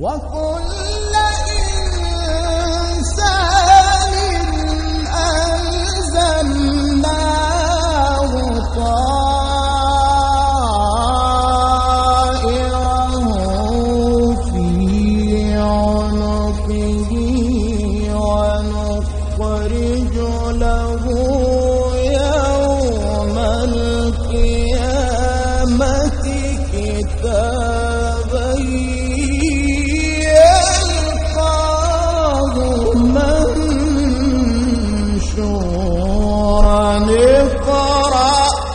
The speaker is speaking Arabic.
وكل إنسان ألزمناه طائره في عنقه ونخرج له يوم القيامة كتابا القرى